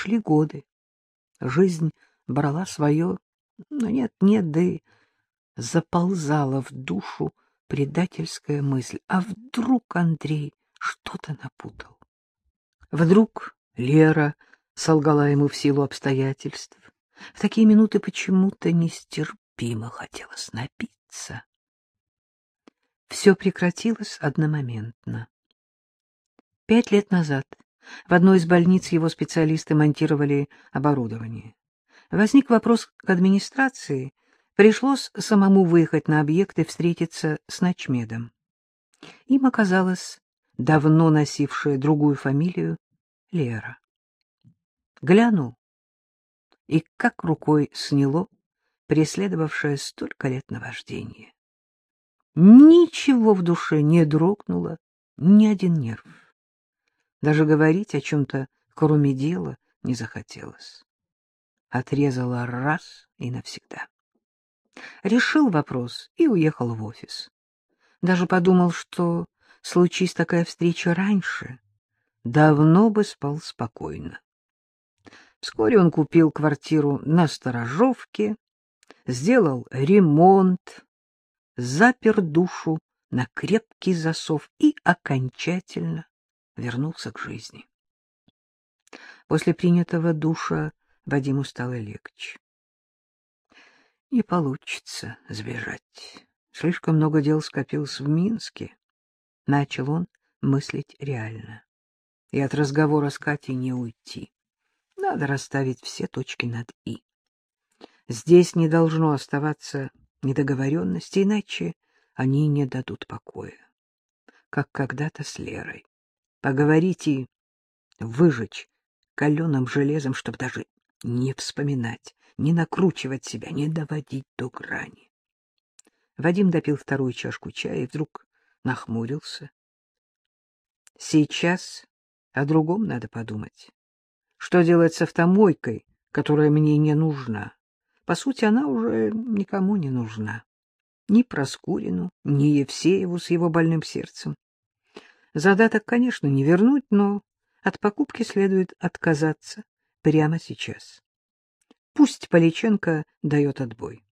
Шли годы. Жизнь брала свое, но нет-нет, да и заползала в душу предательская мысль. А вдруг Андрей что-то напутал? Вдруг Лера солгала ему в силу обстоятельств? В такие минуты почему-то нестерпимо хотелось напиться. Все прекратилось одномоментно. Пять лет назад в одной из больниц его специалисты монтировали оборудование. Возник вопрос к администрации, пришлось самому выехать на объект и встретиться с ночмедом. Им оказалась давно носившая другую фамилию Лера. Глянул, и как рукой сняло преследовавшее столько лет наваждение. Ничего в душе не дрогнуло, ни один нерв. Даже говорить о чем-то, кроме дела, не захотелось. Отрезала раз и навсегда. Решил вопрос и уехал в офис. Даже подумал, что, случись такая встреча раньше, давно бы спал спокойно. Вскоре он купил квартиру на Сторожовке, сделал ремонт, запер душу на крепкий засов и окончательно вернулся к жизни. После принятого душа Вадиму стало легче. Не получится сбежать. Слишком много дел скопилось в Минске. Начал он мыслить реально. И от разговора с Катей не уйти. Надо расставить все точки над «и». Здесь не должно оставаться недоговоренности, иначе они не дадут покоя. Как когда-то с Лерой поговорить и выжечь каленым железом, чтобы даже не вспоминать, не накручивать себя, не доводить до грани. Вадим допил вторую чашку чая и вдруг нахмурился. Сейчас о другом надо подумать. Что делать с автомойкой, которая мне не нужна? По сути, она уже никому не нужна. Ни Проскурину, ни Евсееву с его больным сердцем. Задаток, конечно, не вернуть, но от покупки следует отказаться прямо сейчас. Пусть Поличенко дает отбой.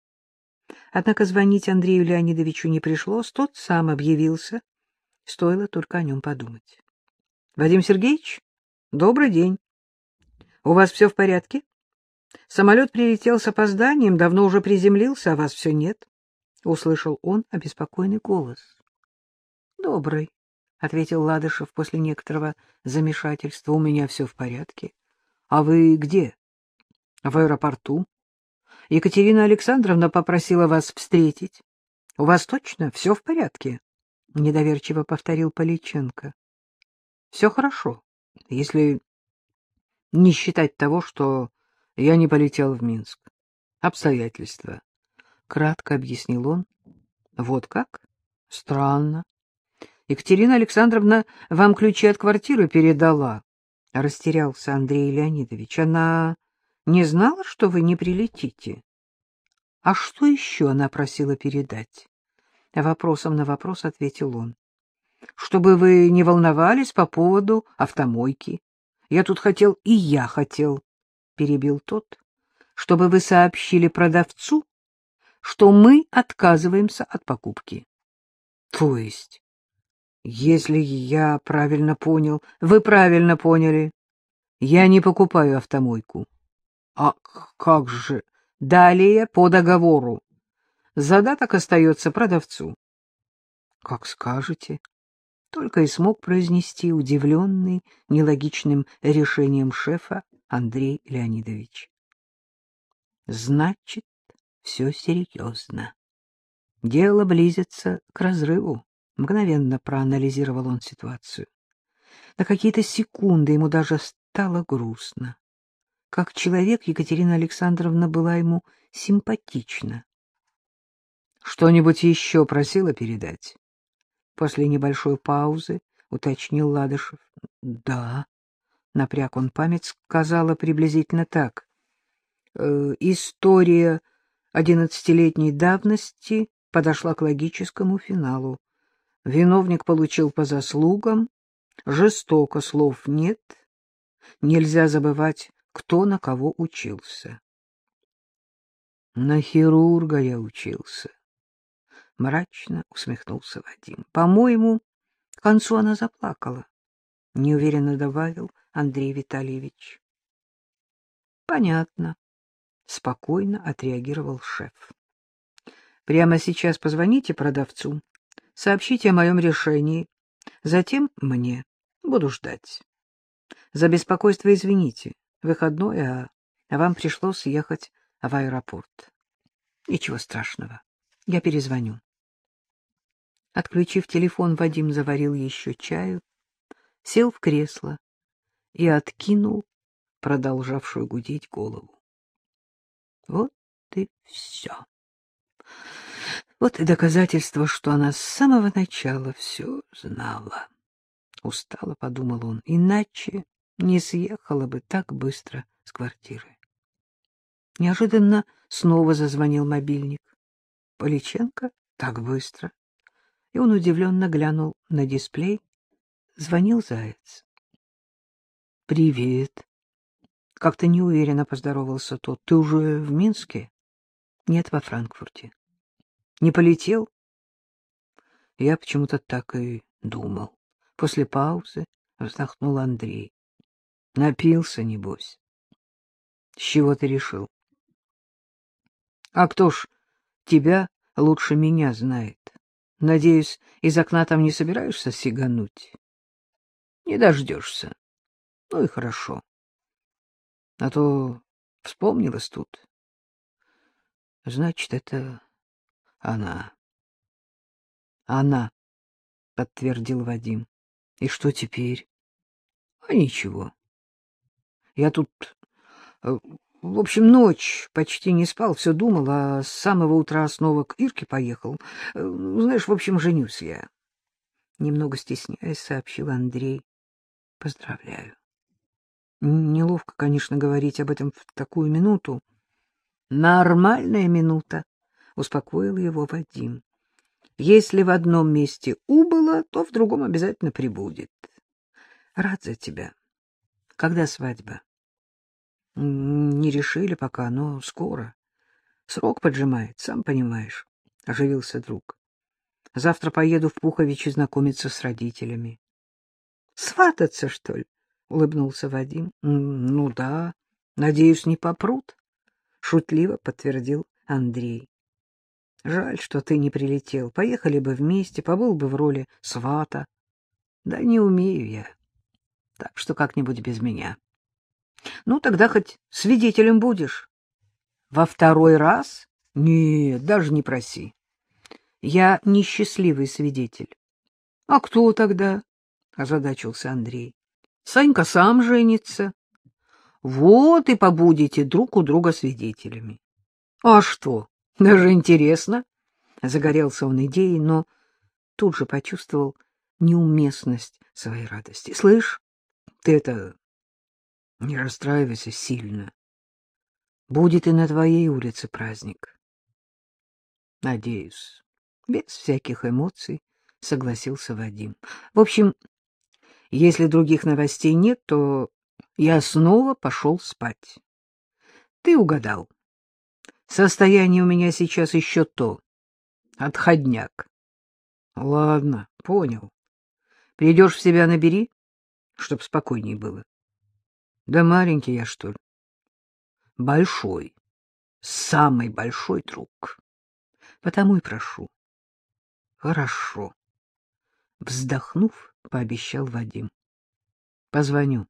Однако звонить Андрею Леонидовичу не пришлось, тот сам объявился, стоило только о нем подумать. — Вадим Сергеевич, добрый день. У вас все в порядке? Самолет прилетел с опозданием, давно уже приземлился, а вас все нет. — услышал он обеспокоенный голос. — Добрый. — ответил Ладышев после некоторого замешательства. — У меня все в порядке. — А вы где? — В аэропорту. Екатерина Александровна попросила вас встретить. — У вас точно все в порядке? — недоверчиво повторил Поличенко. — Все хорошо, если не считать того, что я не полетел в Минск. Обстоятельства. Кратко объяснил он. — Вот как? Странно. Екатерина Александровна вам ключи от квартиры передала. Растерялся Андрей Леонидович. Она не знала, что вы не прилетите? А что еще она просила передать? Вопросом на вопрос ответил он. Чтобы вы не волновались по поводу автомойки. Я тут хотел, и я хотел, перебил тот, чтобы вы сообщили продавцу, что мы отказываемся от покупки. То есть если я правильно понял, вы правильно поняли. Я не покупаю автомойку. А как же? Далее по договору. Задаток остается продавцу. Как скажете. Только и смог произнести удивленный нелогичным решением шефа Андрей Леонидович. Значит, все серьезно. Дело близится к разрыву. Мгновенно проанализировал он ситуацию. На какие-то секунды ему даже стало грустно. Как человек Екатерина Александровна была ему симпатична. «Что-нибудь еще просила передать?» После небольшой паузы уточнил Ладышев. «Да». Напряг он память, сказала приблизительно так. «Э, «История одиннадцатилетней давности подошла к логическому финалу. Виновник получил по заслугам, жестоко слов нет. Нельзя забывать кто на кого учился. На хирурга я учился. Мрачно усмехнулся Вадим. По-моему, к концу она заплакала. Неуверенно добавил Андрей Витальевич. Понятно. Спокойно отреагировал шеф. Прямо сейчас позвоните продавцу, сообщите о моем решении, затем мне. Буду ждать. За беспокойство извините. Выходной, а вам пришлось ехать в аэропорт. Ничего страшного. Я перезвоню. Отключив телефон, Вадим заварил еще чаю, сел в кресло и откинул продолжавшую гудеть голову. Вот и все. Вот и доказательство, что она с самого начала все знала. Устало подумал он, иначе не съехала бы так быстро с квартиры. Неожиданно снова зазвонил мобильник. Поличенко так быстро. И он удивленно глянул на дисплей. Звонил заяц. — Привет. Как-то неуверенно поздоровался тот. — Ты уже в Минске? — Нет, во Франкфурте. — Не полетел? Я почему-то так и думал. После паузы вздохнул Андрей. Напился, небось. С чего ты решил? А кто ж тебя лучше меня знает? Надеюсь, из окна там не собираешься сигануть? Не дождешься. Ну и хорошо. А то вспомнилась тут. Значит, это она. Она, подтвердил Вадим. И что теперь? А ничего. Я тут, э, в общем, ночь почти не спал, все думал, а с самого утра снова к Ирке поехал. Э, знаешь, в общем, женюсь я. Немного стесняясь, сообщил Андрей. Поздравляю. Неловко, конечно, говорить об этом в такую минуту. Нормальная минута, успокоил его Вадим. Если в одном месте убыло, то в другом обязательно прибудет. Рад за тебя. Когда свадьба? Не решили пока, но скоро. Срок поджимает, сам понимаешь, — оживился друг. Завтра поеду в Пуховичи знакомиться с родителями. — Свататься, что ли? — улыбнулся Вадим. — Ну да, надеюсь, не попрут, — шутливо подтвердил Андрей. — Жаль, что ты не прилетел. Поехали бы вместе, побыл бы в роли свата. Да не умею я так что как-нибудь без меня. Ну, тогда хоть свидетелем будешь. Во второй раз? Нет, даже не проси. Я несчастливый свидетель. А кто тогда? Озадачился Андрей. Санька сам женится. Вот и побудете друг у друга свидетелями. А что? Даже интересно. Загорелся он идеей, но тут же почувствовал неуместность своей радости. Слышь, ты это... Не расстраивайся сильно. Будет и на твоей улице праздник. Надеюсь. Без всяких эмоций согласился Вадим. В общем, если других новостей нет, то я снова пошел спать. Ты угадал. Состояние у меня сейчас еще то. Отходняк. Ладно, понял. Придешь в себя, набери чтоб спокойней было. Да маленький я, что ли? Большой, самый большой друг. Потому и прошу. Хорошо. Вздохнув, пообещал Вадим. Позвоню.